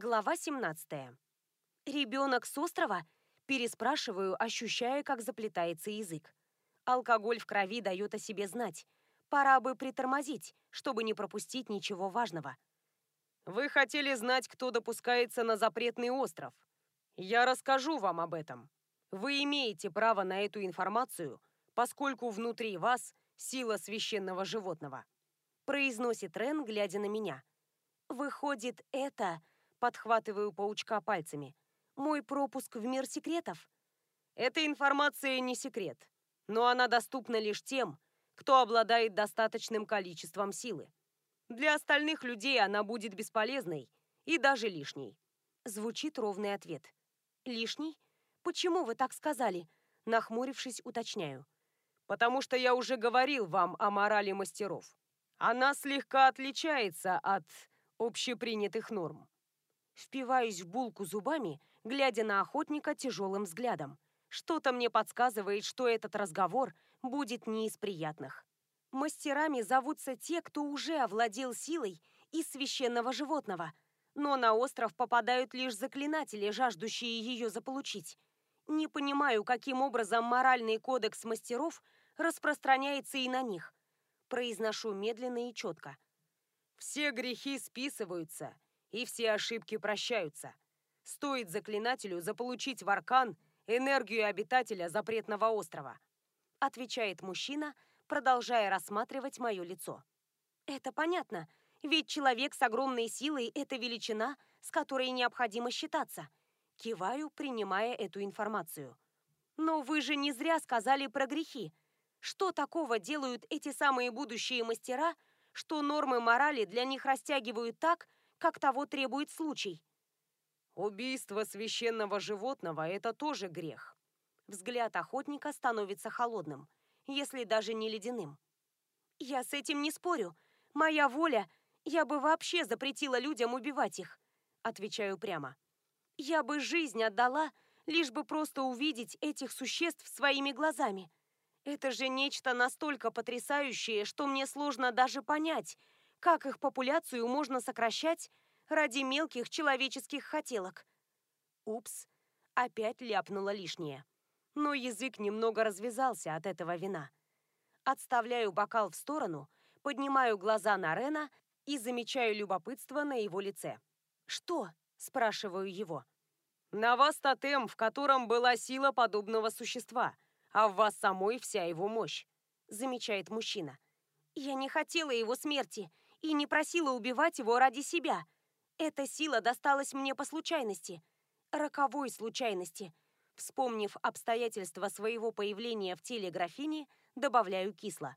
Глава 17. «Ребенок с острова?» Переспрашиваю, ощущая, как заплетается язык. Алкоголь в крови дает о себе знать. Пора бы притормозить, чтобы не пропустить ничего важного. Вы хотели знать, кто допускается на запретный остров. Я расскажу вам об этом. Вы имеете право на эту информацию, поскольку внутри вас сила священного животного. Произносит Рен, глядя на меня. Выходит, это Подхватываю паучка пальцами. Мой пропуск в мир секретов? Эта информация не секрет, но она доступна лишь тем, кто обладает достаточным количеством силы. Для остальных людей она будет бесполезной и даже лишней. Звучит ровный ответ. Лишний? Почему вы так сказали? Нахмурившись, уточняю. Потому что я уже говорил вам о морали мастеров. Она слегка отличается от общепринятых норм. Впиваюсь в булку зубами, глядя на охотника тяжелым взглядом. Что-то мне подсказывает, что этот разговор будет не из приятных. Мастерами зовутся те, кто уже овладел силой из священного животного, но на остров попадают лишь заклинатели, жаждущие ее заполучить. Не понимаю, каким образом моральный кодекс мастеров распространяется и на них. Произношу медленно и четко. Все грехи списываются и все ошибки прощаются. Стоит заклинателю заполучить в аркан энергию обитателя запретного острова. Отвечает мужчина, продолжая рассматривать мое лицо. Это понятно, ведь человек с огромной силой – это величина, с которой необходимо считаться. Киваю, принимая эту информацию. Но вы же не зря сказали про грехи. Что такого делают эти самые будущие мастера, что нормы морали для них растягивают так, как того требует случай. Убийство священного животного – это тоже грех. Взгляд охотника становится холодным, если даже не ледяным. Я с этим не спорю. Моя воля, я бы вообще запретила людям убивать их. Отвечаю прямо. Я бы жизнь отдала, лишь бы просто увидеть этих существ своими глазами. Это же нечто настолько потрясающее, что мне сложно даже понять – как их популяцию можно сокращать ради мелких человеческих хотелок? Упс, опять ляпнула лишнее. Но язык немного развязался от этого вина. Отставляю бокал в сторону, поднимаю глаза на Рена и замечаю любопытство на его лице. «Что?» – спрашиваю его. «На вас тотем, в котором была сила подобного существа, а в вас самой вся его мощь», – замечает мужчина. «Я не хотела его смерти и не просила убивать его ради себя. Эта сила досталась мне по случайности. Роковой случайности. Вспомнив обстоятельства своего появления в теле графини, добавляю кисло.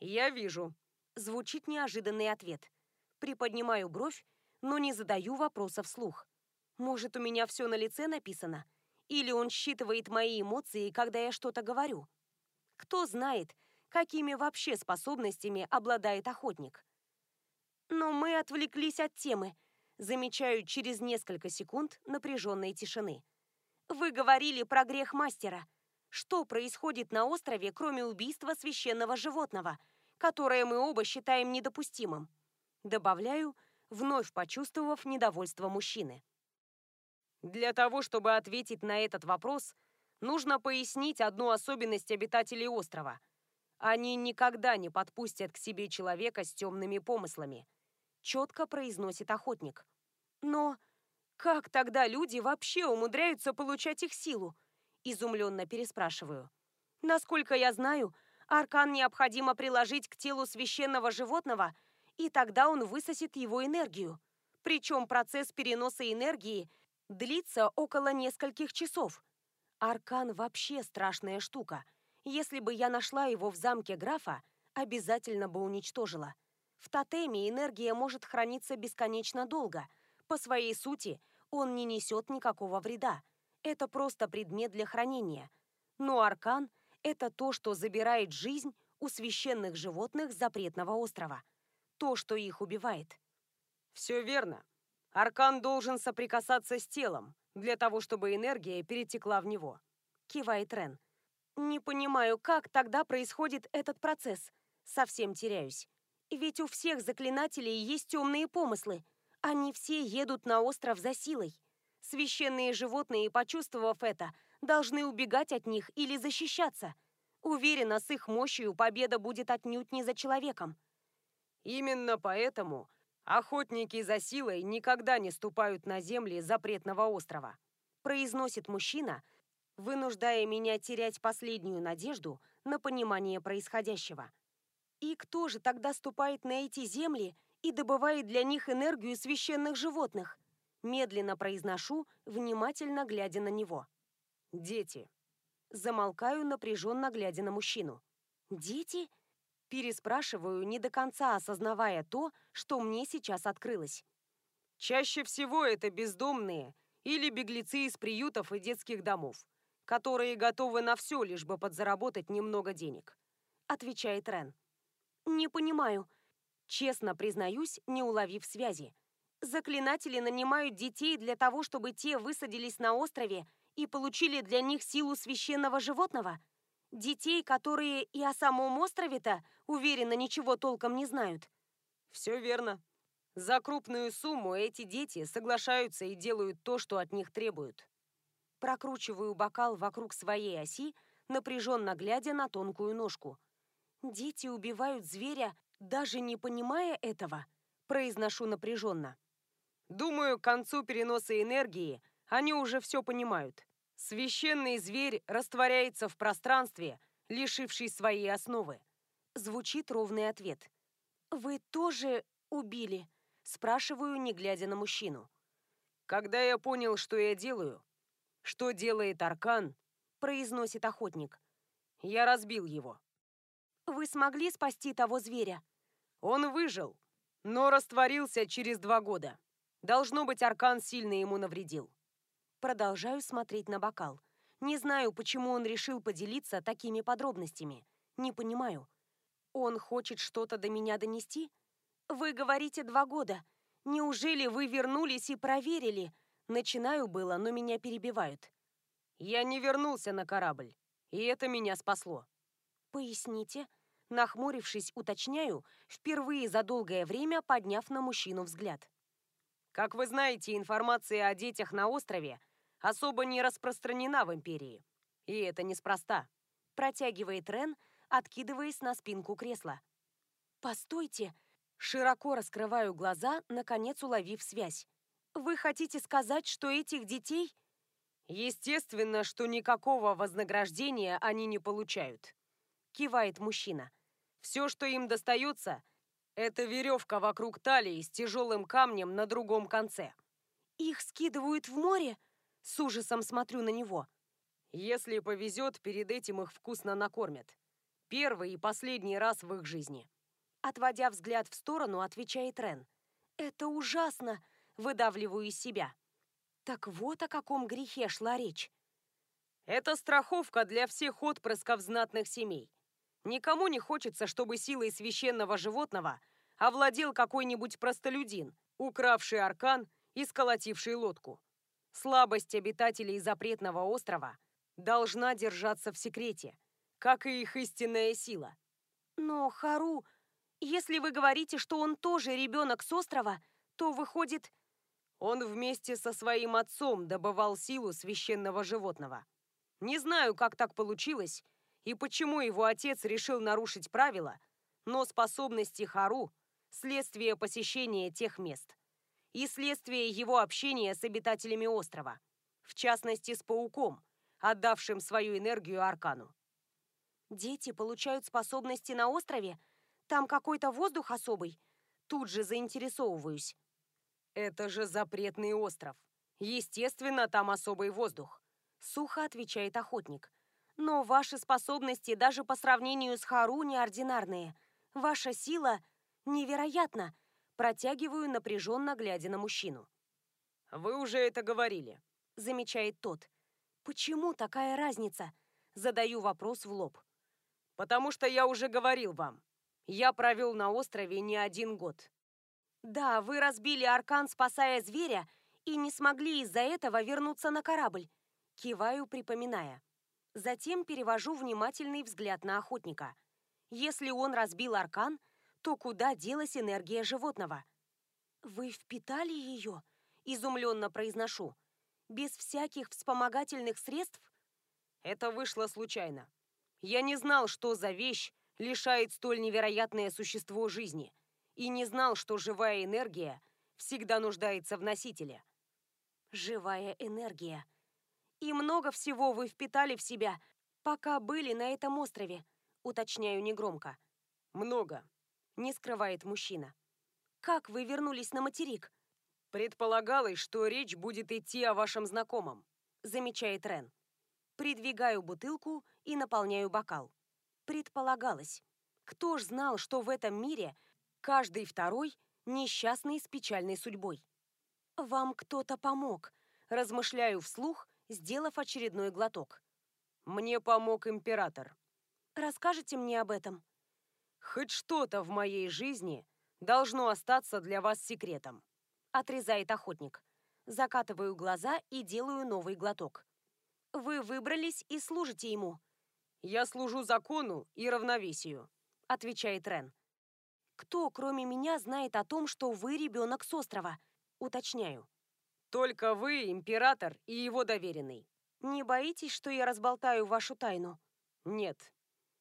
«Я вижу», — звучит неожиданный ответ. Приподнимаю бровь, но не задаю вопроса вслух. Может, у меня все на лице написано? Или он считывает мои эмоции, когда я что-то говорю? Кто знает, какими вообще способностями обладает охотник? Но мы отвлеклись от темы. Замечаю через несколько секунд напряженной тишины. Вы говорили про грех мастера. Что происходит на острове, кроме убийства священного животного, которое мы оба считаем недопустимым? Добавляю, вновь почувствовав недовольство мужчины. Для того, чтобы ответить на этот вопрос, нужно пояснить одну особенность обитателей острова. Они никогда не подпустят к себе человека с темными помыслами четко произносит охотник. Но как тогда люди вообще умудряются получать их силу? Изумленно переспрашиваю. Насколько я знаю, аркан необходимо приложить к телу священного животного, и тогда он высосет его энергию. Причем процесс переноса энергии длится около нескольких часов. Аркан вообще страшная штука. Если бы я нашла его в замке графа, обязательно бы уничтожила. В тотеме энергия может храниться бесконечно долго. По своей сути, он не несет никакого вреда. Это просто предмет для хранения. Но аркан – это то, что забирает жизнь у священных животных запретного острова. То, что их убивает. Все верно. Аркан должен соприкасаться с телом, для того, чтобы энергия перетекла в него. Кивает Рен. Не понимаю, как тогда происходит этот процесс. Совсем теряюсь. Ведь у всех заклинателей есть темные помыслы. Они все едут на остров за силой. Священные животные, почувствовав это, должны убегать от них или защищаться. Уверена, с их мощью победа будет отнюдь не за человеком. Именно поэтому охотники за силой никогда не ступают на земли запретного острова, произносит мужчина, вынуждая меня терять последнюю надежду на понимание происходящего. И кто же тогда ступает на эти земли и добывает для них энергию священных животных? Медленно произношу, внимательно глядя на него. Дети. Замолкаю, напряженно глядя на мужчину. Дети? Переспрашиваю, не до конца осознавая то, что мне сейчас открылось. Чаще всего это бездомные или беглецы из приютов и детских домов, которые готовы на все, лишь бы подзаработать немного денег. Отвечает Рен. Не понимаю. Честно признаюсь, не уловив связи. Заклинатели нанимают детей для того, чтобы те высадились на острове и получили для них силу священного животного? Детей, которые и о самом острове-то, уверенно, ничего толком не знают. Все верно. За крупную сумму эти дети соглашаются и делают то, что от них требуют. Прокручиваю бокал вокруг своей оси, напряженно глядя на тонкую ножку. Дети убивают зверя, даже не понимая этого, произношу напряженно. Думаю, к концу переноса энергии они уже все понимают. Священный зверь растворяется в пространстве, лишивший своей основы. Звучит ровный ответ. «Вы тоже убили?» Спрашиваю, не глядя на мужчину. «Когда я понял, что я делаю, что делает Аркан, произносит охотник, я разбил его». «Вы смогли спасти того зверя?» «Он выжил, но растворился через два года. Должно быть, Аркан сильно ему навредил. Продолжаю смотреть на бокал. Не знаю, почему он решил поделиться такими подробностями. Не понимаю. Он хочет что-то до меня донести? Вы говорите два года. Неужели вы вернулись и проверили? Начинаю было, но меня перебивают. Я не вернулся на корабль, и это меня спасло. Поясните. Нахмурившись, уточняю, впервые за долгое время подняв на мужчину взгляд. Как вы знаете, информация о детях на острове особо не распространена в Империи. И это неспроста. Протягивает Рен, откидываясь на спинку кресла. «Постойте!» Широко раскрываю глаза, наконец уловив связь. «Вы хотите сказать, что этих детей...» «Естественно, что никакого вознаграждения они не получают», — кивает мужчина. «Все, что им достается, это веревка вокруг талии с тяжелым камнем на другом конце. Их скидывают в море? С ужасом смотрю на него. Если повезет, перед этим их вкусно накормят. Первый и последний раз в их жизни. Отводя взгляд в сторону, отвечает Рен. Это ужасно, выдавливаю из себя. Так вот о каком грехе шла речь. Это страховка для всех отпрысков знатных семей. Никому не хочется, чтобы силой священного животного овладел какой-нибудь простолюдин, укравший аркан и сколотивший лодку. Слабость обитателей запретного острова должна держаться в секрете, как и их истинная сила. Но, Хару, если вы говорите, что он тоже ребенок с острова, то выходит... Он вместе со своим отцом добывал силу священного животного. Не знаю, как так получилось, и почему его отец решил нарушить правила, но способности Хару – следствие посещения тех мест. И следствие его общения с обитателями острова, в частности с пауком, отдавшим свою энергию Аркану. «Дети получают способности на острове? Там какой-то воздух особый?» Тут же заинтересовываюсь. «Это же запретный остров. Естественно, там особый воздух», — сухо отвечает охотник. Но ваши способности даже по сравнению с Хару неординарные. Ваша сила невероятна. Протягиваю, напряженно глядя на мужчину. «Вы уже это говорили», — замечает тот. «Почему такая разница?» Задаю вопрос в лоб. «Потому что я уже говорил вам. Я провел на острове не один год». «Да, вы разбили аркан, спасая зверя, и не смогли из-за этого вернуться на корабль». Киваю, припоминая. Затем перевожу внимательный взгляд на охотника. Если он разбил аркан, то куда делась энергия животного? Вы впитали ее? Изумленно произношу. Без всяких вспомогательных средств? Это вышло случайно. Я не знал, что за вещь лишает столь невероятное существо жизни, и не знал, что живая энергия всегда нуждается в носителе. Живая энергия. И много всего вы впитали в себя, пока были на этом острове, уточняю негромко. Много, не скрывает мужчина. Как вы вернулись на материк? Предполагалось, что речь будет идти о вашем знакомом, замечает Рен. Придвигаю бутылку и наполняю бокал. Предполагалось. Кто ж знал, что в этом мире каждый второй несчастный с печальной судьбой? Вам кто-то помог, размышляю вслух, сделав очередной глоток. Мне помог император. Расскажите мне об этом. Хоть что-то в моей жизни должно остаться для вас секретом. Отрезает охотник. Закатываю глаза и делаю новый глоток. Вы выбрались и служите ему. Я служу закону и равновесию, отвечает Рен. Кто, кроме меня, знает о том, что вы ребенок с острова? Уточняю. Только вы, император и его доверенный. Не боитесь, что я разболтаю вашу тайну? Нет.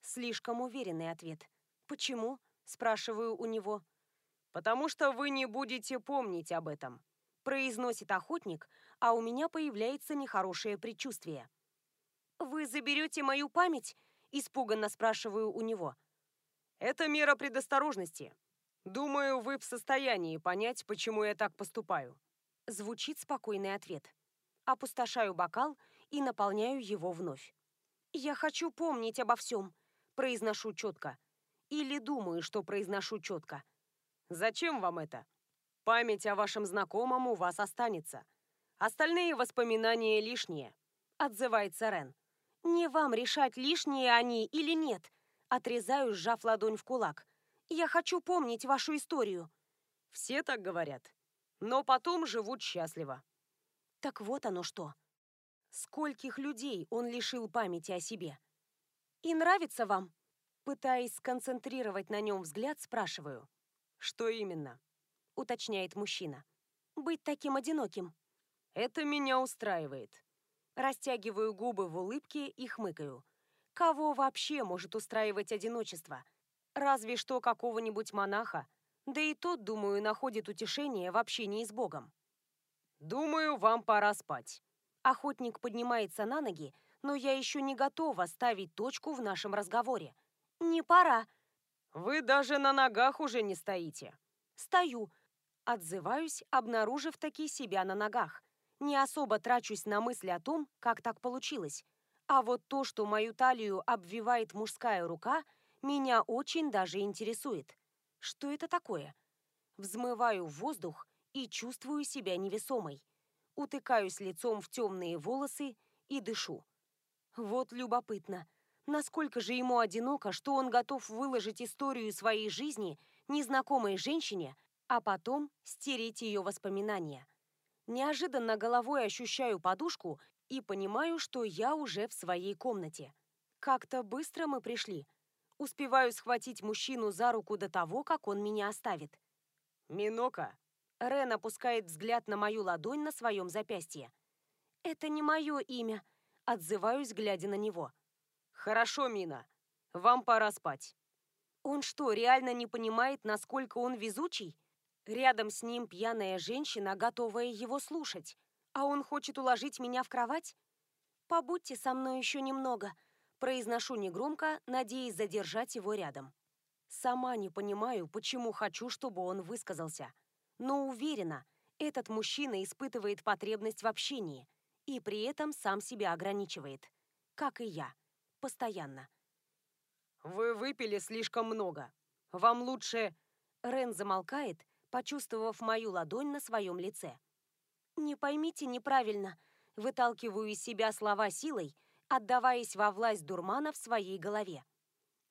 Слишком уверенный ответ. Почему? Спрашиваю у него. Потому что вы не будете помнить об этом. Произносит охотник, а у меня появляется нехорошее предчувствие. «Вы заберете мою память?» – испуганно спрашиваю у него. «Это мера предосторожности. Думаю, вы в состоянии понять, почему я так поступаю». Звучит спокойный ответ. Опустошаю бокал и наполняю его вновь. «Я хочу помнить обо всем», – произношу четко. Или думаю, что произношу четко. «Зачем вам это? Память о вашем знакомом у вас останется. Остальные воспоминания лишние», – отзывается Рен. «Не вам решать, лишние они или нет», – отрезаю, сжав ладонь в кулак. «Я хочу помнить вашу историю». «Все так говорят, но потом живут счастливо». Так вот оно что. Скольких людей он лишил памяти о себе. «И нравится вам?» Пытаясь сконцентрировать на нем взгляд, спрашиваю. «Что именно?» – уточняет мужчина. «Быть таким одиноким». «Это меня устраивает». Растягиваю губы в улыбке и хмыкаю. Кого вообще может устраивать одиночество? Разве что какого-нибудь монаха. Да и тот, думаю, находит утешение в общении с Богом. «Думаю, вам пора спать». Охотник поднимается на ноги, но я еще не готова ставить точку в нашем разговоре. «Не пора». «Вы даже на ногах уже не стоите». «Стою». Отзываюсь, обнаружив таки себя на ногах не особо трачусь на мысли о том, как так получилось. А вот то, что мою талию обвивает мужская рука, меня очень даже интересует. Что это такое? Взмываю в воздух и чувствую себя невесомой. Утыкаюсь лицом в темные волосы и дышу. Вот любопытно, насколько же ему одиноко, что он готов выложить историю своей жизни незнакомой женщине, а потом стереть ее воспоминания. Неожиданно головой ощущаю подушку и понимаю, что я уже в своей комнате. Как-то быстро мы пришли. Успеваю схватить мужчину за руку до того, как он меня оставит. «Минока!» Рен опускает взгляд на мою ладонь на своем запястье. «Это не мое имя», — отзываюсь, глядя на него. «Хорошо, Мина. Вам пора спать». Он что, реально не понимает, насколько он везучий? Рядом с ним пьяная женщина, готовая его слушать. А он хочет уложить меня в кровать? «Побудьте со мной еще немного», – произношу негромко, надеясь задержать его рядом. Сама не понимаю, почему хочу, чтобы он высказался. Но уверена, этот мужчина испытывает потребность в общении и при этом сам себя ограничивает. Как и я. Постоянно. «Вы выпили слишком много. Вам лучше...» Рен замолкает почувствовав мою ладонь на своем лице. «Не поймите неправильно», выталкиваю из себя слова силой, отдаваясь во власть дурмана в своей голове.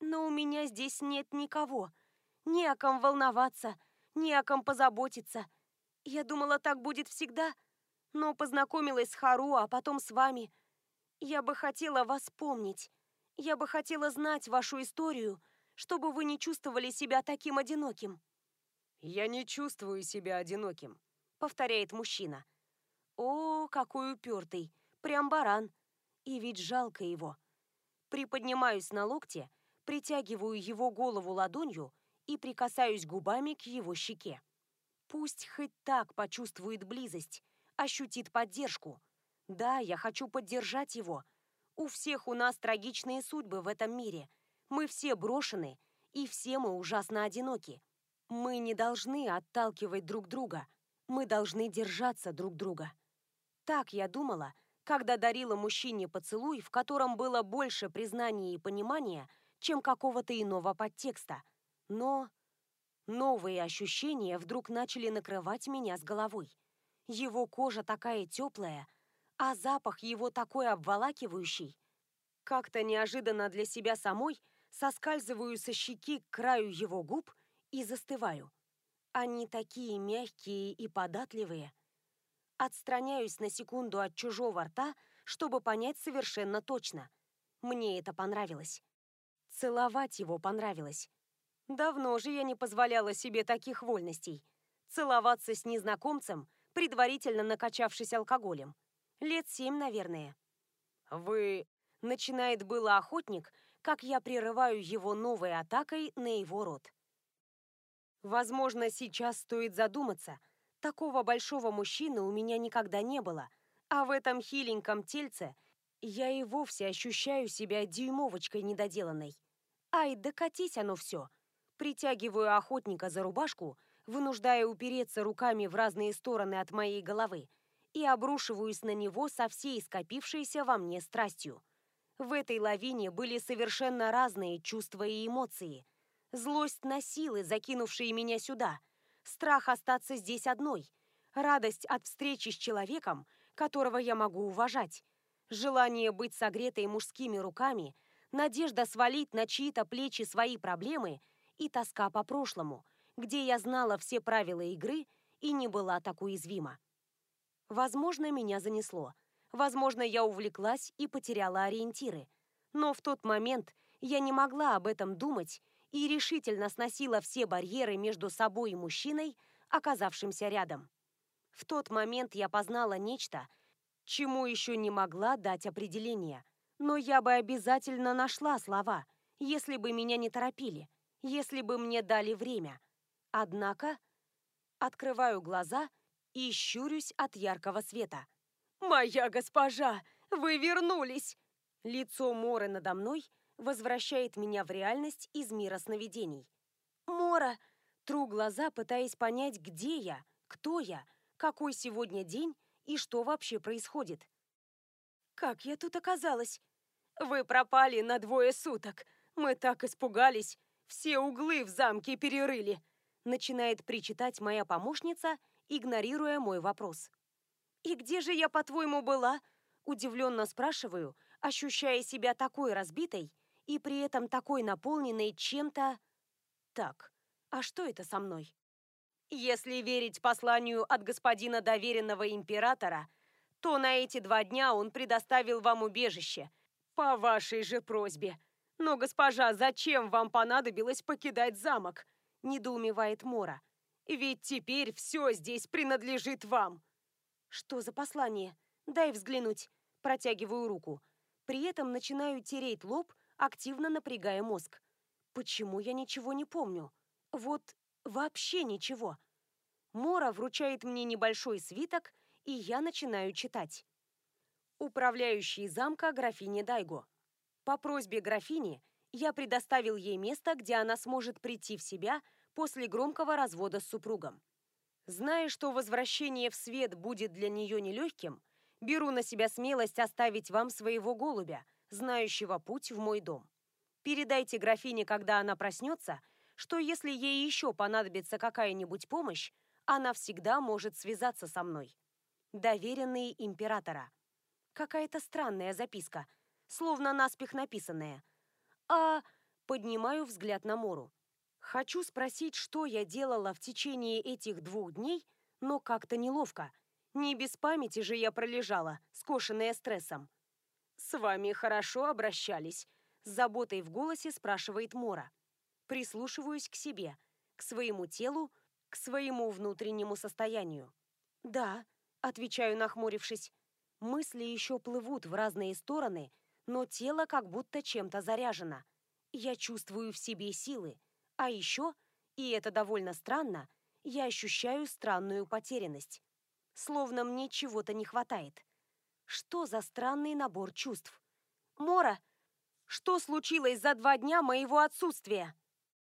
«Но у меня здесь нет никого. Ни о ком волноваться, ни о ком позаботиться. Я думала, так будет всегда, но познакомилась с Хару, а потом с вами. Я бы хотела вас помнить. Я бы хотела знать вашу историю, чтобы вы не чувствовали себя таким одиноким». «Я не чувствую себя одиноким», — повторяет мужчина. «О, какой упертый! Прям баран! И ведь жалко его!» Приподнимаюсь на локте, притягиваю его голову ладонью и прикасаюсь губами к его щеке. Пусть хоть так почувствует близость, ощутит поддержку. Да, я хочу поддержать его. У всех у нас трагичные судьбы в этом мире. Мы все брошены, и все мы ужасно одиноки. Мы не должны отталкивать друг друга. Мы должны держаться друг друга. Так я думала, когда дарила мужчине поцелуй, в котором было больше признания и понимания, чем какого-то иного подтекста. Но новые ощущения вдруг начали накрывать меня с головой. Его кожа такая теплая, а запах его такой обволакивающий. Как-то неожиданно для себя самой соскальзываю со щеки к краю его губ и застываю. Они такие мягкие и податливые. Отстраняюсь на секунду от чужого рта, чтобы понять совершенно точно. Мне это понравилось. Целовать его понравилось. Давно же я не позволяла себе таких вольностей. Целоваться с незнакомцем, предварительно накачавшись алкоголем. Лет семь, наверное. «Вы...» — начинает было охотник, как я прерываю его новой атакой на его рот. Возможно, сейчас стоит задуматься. Такого большого мужчины у меня никогда не было, а в этом хиленьком тельце я и вовсе ощущаю себя дюймовочкой недоделанной. Ай, докатись оно все. Притягиваю охотника за рубашку, вынуждая упереться руками в разные стороны от моей головы, и обрушиваюсь на него со всей скопившейся во мне страстью. В этой лавине были совершенно разные чувства и эмоции. Злость на силы, закинувшие меня сюда. Страх остаться здесь одной. Радость от встречи с человеком, которого я могу уважать. Желание быть согретой мужскими руками, надежда свалить на чьи-то плечи свои проблемы и тоска по прошлому, где я знала все правила игры и не была так уязвима. Возможно, меня занесло – Возможно, я увлеклась и потеряла ориентиры. Но в тот момент я не могла об этом думать и решительно сносила все барьеры между собой и мужчиной, оказавшимся рядом. В тот момент я познала нечто, чему еще не могла дать определение. Но я бы обязательно нашла слова, если бы меня не торопили, если бы мне дали время. Однако открываю глаза и щурюсь от яркого света. «Моя госпожа, вы вернулись!» Лицо Моры надо мной возвращает меня в реальность из мира сновидений. «Мора!» Тру глаза, пытаясь понять, где я, кто я, какой сегодня день и что вообще происходит. «Как я тут оказалась?» «Вы пропали на двое суток. Мы так испугались. Все углы в замке перерыли!» Начинает причитать моя помощница, игнорируя мой вопрос. «И где же я, по-твоему, была?» Удивленно спрашиваю, ощущая себя такой разбитой и при этом такой наполненной чем-то... Так, а что это со мной? Если верить посланию от господина доверенного императора, то на эти два дня он предоставил вам убежище, по вашей же просьбе. Но, госпожа, зачем вам понадобилось покидать замок? Недоумевает Мора. Ведь теперь все здесь принадлежит вам. Что за послание? Дай взглянуть. Протягиваю руку. При этом начинаю тереть лоб, активно напрягая мозг. Почему я ничего не помню? Вот вообще ничего. Мора вручает мне небольшой свиток, и я начинаю читать. Управляющий замка графиня Дайго. По просьбе графини я предоставил ей место, где она сможет прийти в себя после громкого развода с супругом. Зная, что возвращение в свет будет для нее нелегким, беру на себя смелость оставить вам своего голубя, знающего путь в мой дом. Передайте графине, когда она проснется, что если ей еще понадобится какая-нибудь помощь, она всегда может связаться со мной. Доверенные императора. Какая-то странная записка, словно наспех написанная. А поднимаю взгляд на Мору. Хочу спросить, что я делала в течение этих двух дней, но как-то неловко. Не без памяти же я пролежала, скошенная стрессом. «С вами хорошо обращались?» С заботой в голосе спрашивает Мора. Прислушиваюсь к себе, к своему телу, к своему внутреннему состоянию. «Да», — отвечаю, нахмурившись. Мысли еще плывут в разные стороны, но тело как будто чем-то заряжено. Я чувствую в себе силы. А еще, и это довольно странно, я ощущаю странную потерянность. Словно мне чего-то не хватает. Что за странный набор чувств? Мора, что случилось за два дня моего отсутствия?